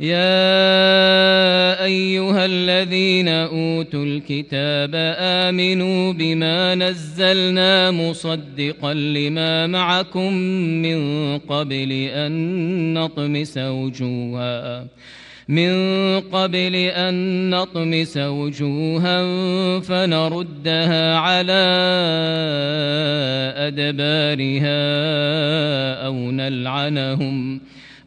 يا أيها الذين أوتوا الكتاب آمنوا بما نزلنا مصدقا لما معكم من قبل أن نطمس وجوها من قبل أن نطمس وجوها فنردها على أدبارها أو نلعنهم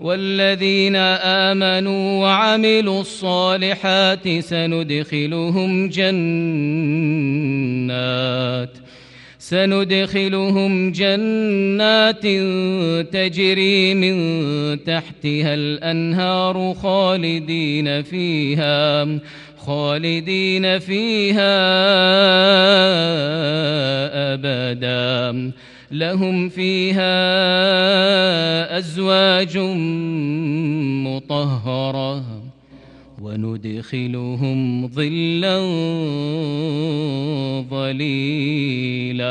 والذين آمنوا وعملوا الصالحات سندخلهم جنات سندخلهم جنات تجري من تحتها الأنهار خالدين فيها خالدين فيها أبدا. لهم فيها أزواج مطهرة. وندخلهم ظلا ظليلا.